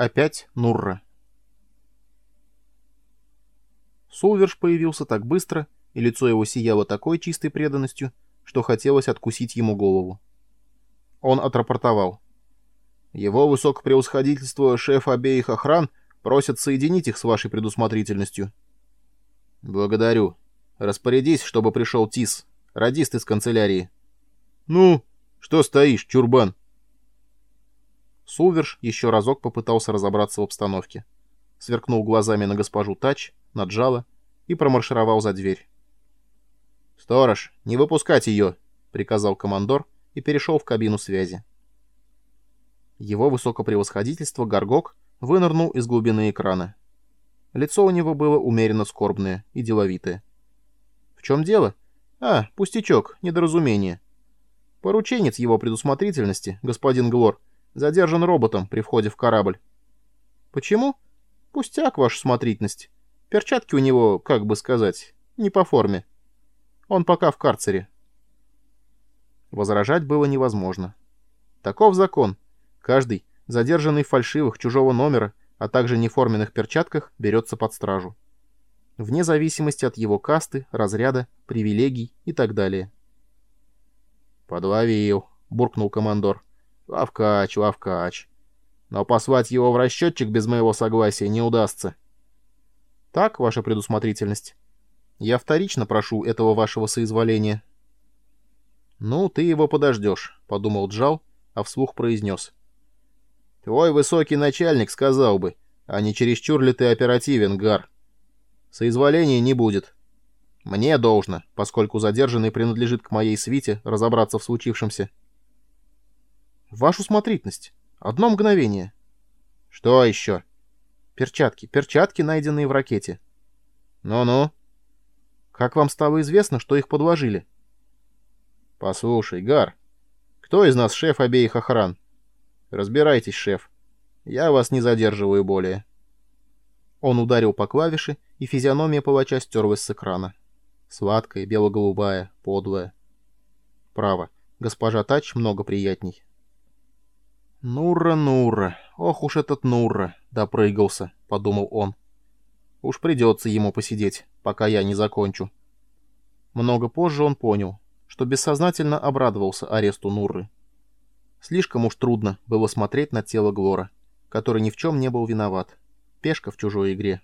Опять Нурра. Сулверш появился так быстро, и лицо его сияло такой чистой преданностью, что хотелось откусить ему голову. Он отрапортовал. «Его высокопревосходительство, шеф обеих охран, просят соединить их с вашей предусмотрительностью». «Благодарю. Распорядись, чтобы пришел ТИС, радист из канцелярии». «Ну, что стоишь, чурбан?» Сулверш еще разок попытался разобраться в обстановке. Сверкнул глазами на госпожу Тач, на Джала и промаршировал за дверь. «Сторож, не выпускать ее!» — приказал командор и перешел в кабину связи. Его высокопревосходительство Гаргок вынырнул из глубины экрана. Лицо у него было умеренно скорбное и деловитое. «В чем дело? А, пустячок, недоразумение. Порученец его предусмотрительности, господин Глор, задержан роботом при входе в корабль. Почему? Пустяк, ваша смотрительность. Перчатки у него, как бы сказать, не по форме. Он пока в карцере. Возражать было невозможно. Таков закон. Каждый, задержанный в фальшивых чужого номера, а также неформенных перчатках, берется под стражу. Вне зависимости от его касты, разряда, привилегий и так далее. «Подловил», — буркнул командор. «Лавкач, лавкач. Но послать его в расчетчик без моего согласия не удастся». «Так, ваша предусмотрительность?» Я вторично прошу этого вашего соизволения». «Ну, ты его подождешь», — подумал Джал, а вслух произнес. «Твой высокий начальник сказал бы, а не чересчур ли ты оперативен, Гар. Соизволения не будет. Мне должно, поскольку задержанный принадлежит к моей свите, разобраться в случившемся». «Вашу смотрительность. Одно мгновение». «Что еще?» «Перчатки. Перчатки, найденные в ракете». «Ну-ну». Как вам стало известно, что их подложили? Послушай, Гар, кто из нас шеф обеих охран? Разбирайтесь, шеф. Я вас не задерживаю более. Он ударил по клавише, и физиономия палача стерлась с экрана. Сладкая, бело-голубая, подлая. Право, госпожа Тач много приятней. «Нурра, Нурра, ох уж этот Нурра!» — допрыгался, — подумал он. «Уж придется ему посидеть, пока я не закончу. Много позже он понял, что бессознательно обрадовался аресту Нурры. Слишком уж трудно было смотреть на тело Глора, который ни в чем не был виноват. Пешка в чужой игре.